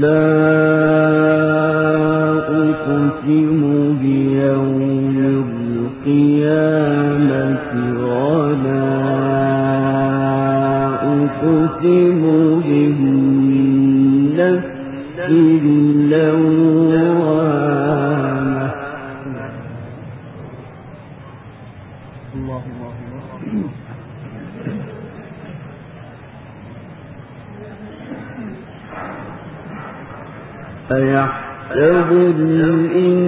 لا أيحسب الإنسان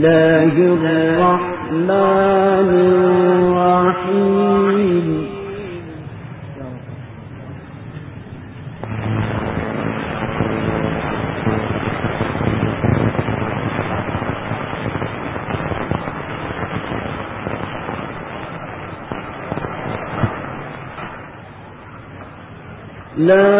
الله الرحمن الرحيم. لا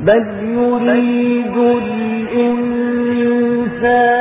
بل يريد الإنسان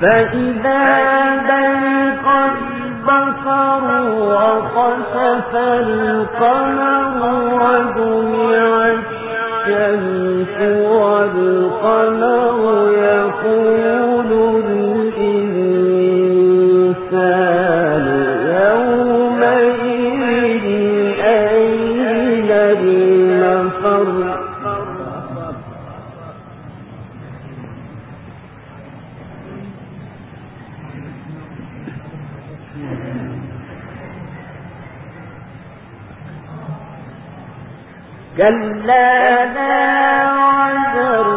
فإذا برق البصر وخسف القمر وجمع الشمس والقمر كلا لا وزر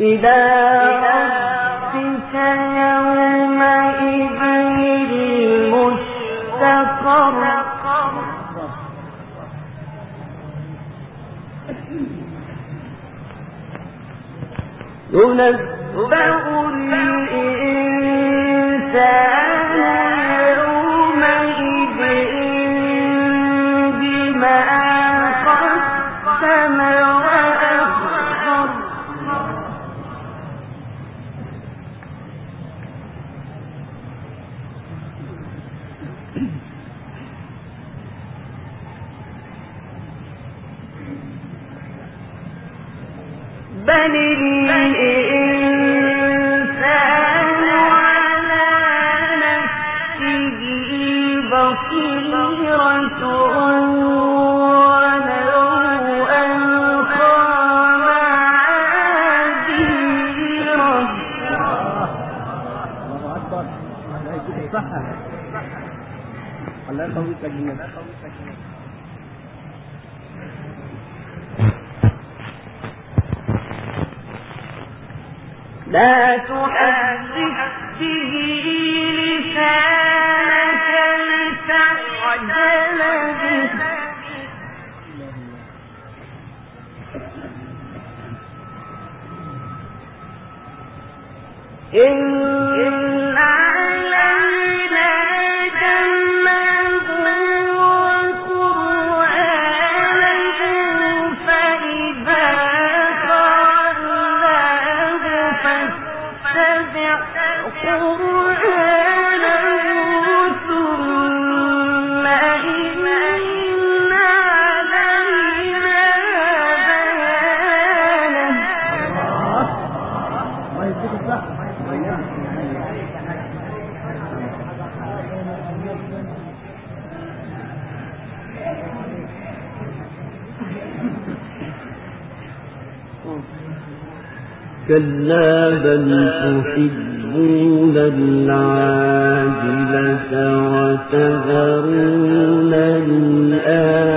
إلى ربك يومئذ المستقر. ينبأ الإنسان لا تحدث به لسانك لتعجل كلا بل تحبون العاجلة وتذرون الآخرة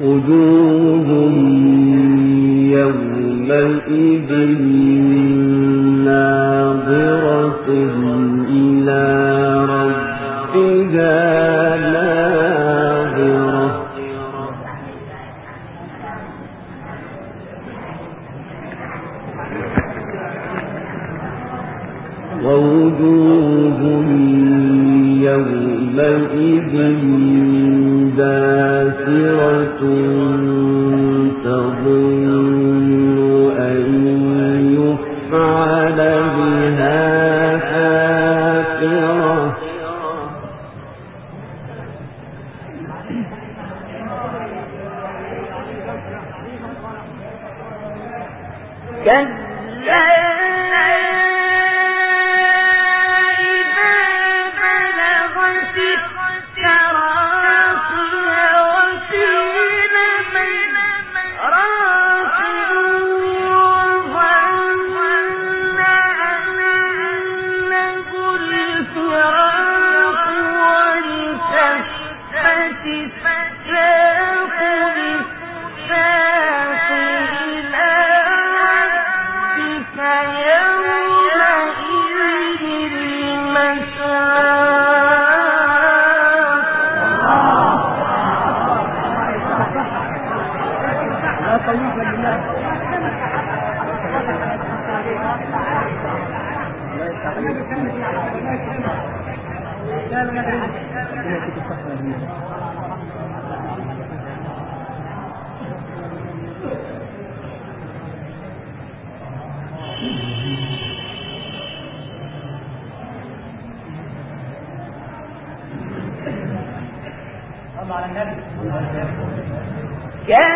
وجوه يومئذ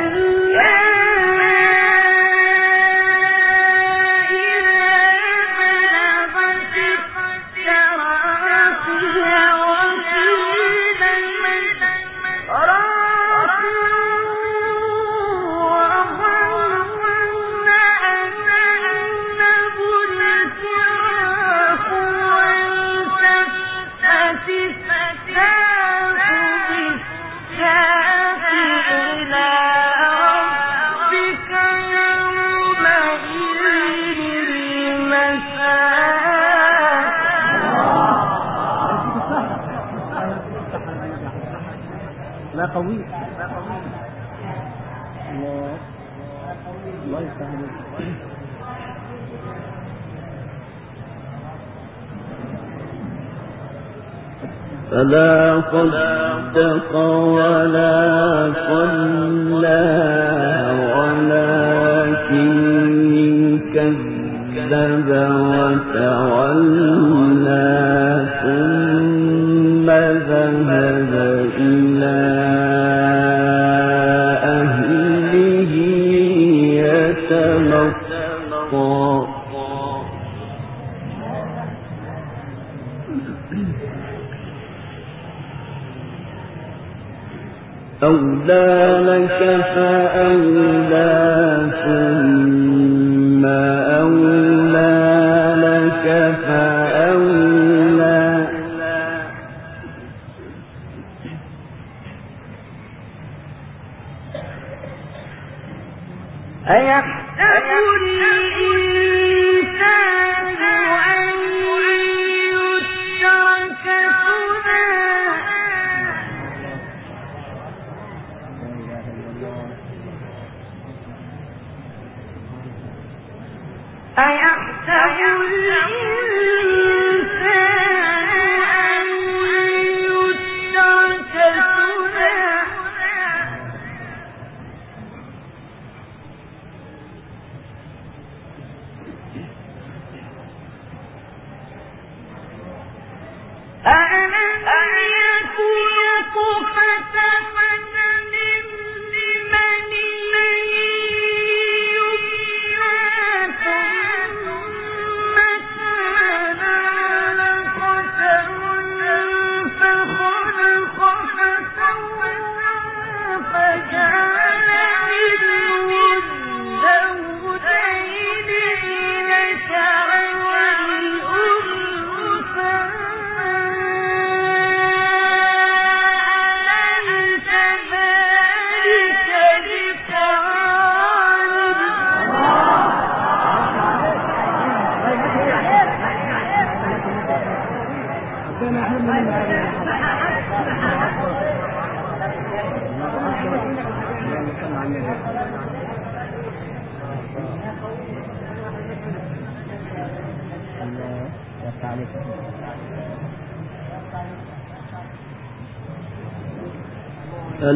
إن فلا صدق ولا صلى ولكن كذب وتولى. أولى لك فأولى ثم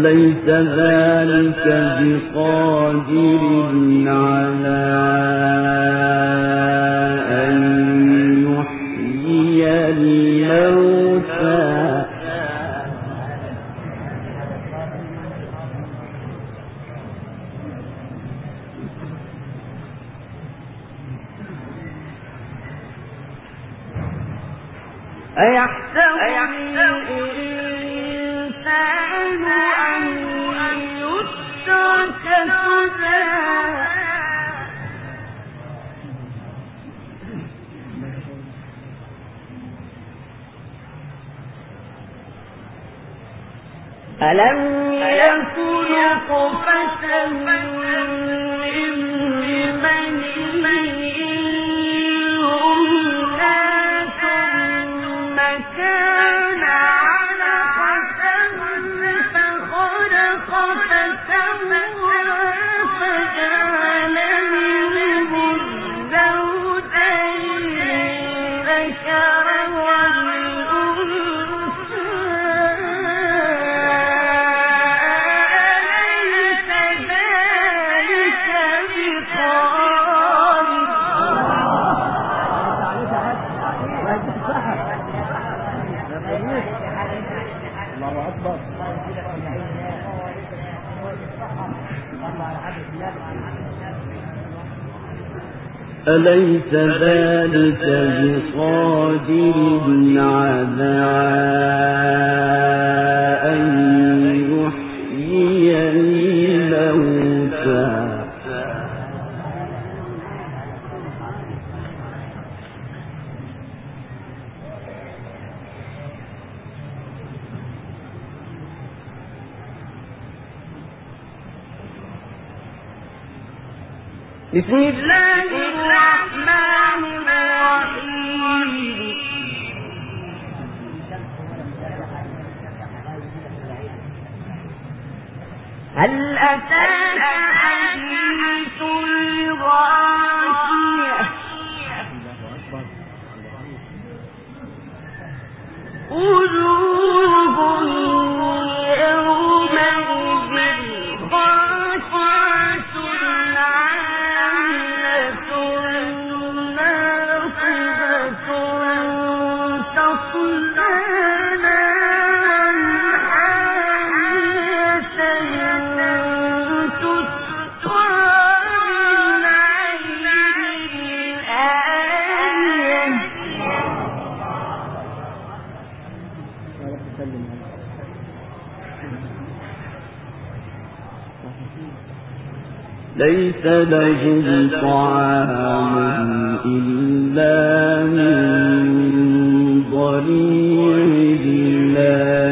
أليس ذلك بقادر على أن أليس ذلك بقادر على أن يحيي الموتى؟ بسم الله ليس لهم طعام إلا من ضريع الله.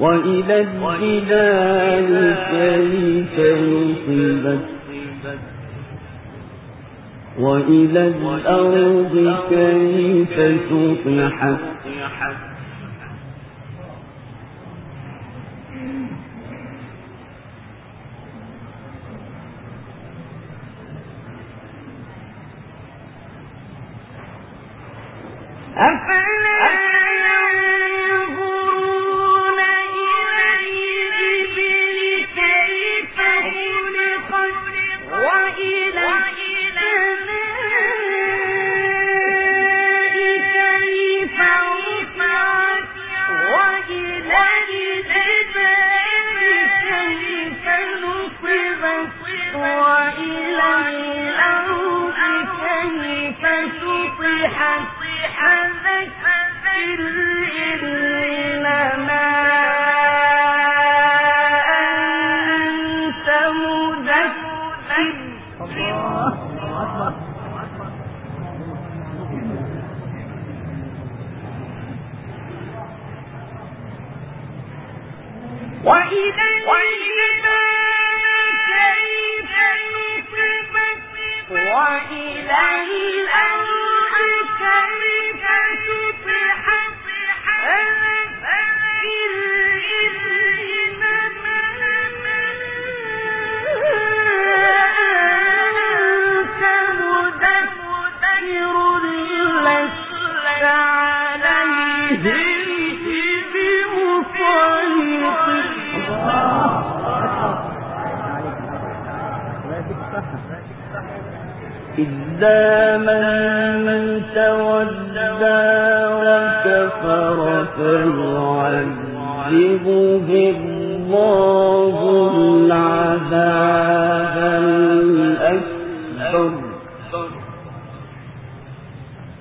وإلى الجبال كيف نصبت وإلى الأرض كيف سطحت؟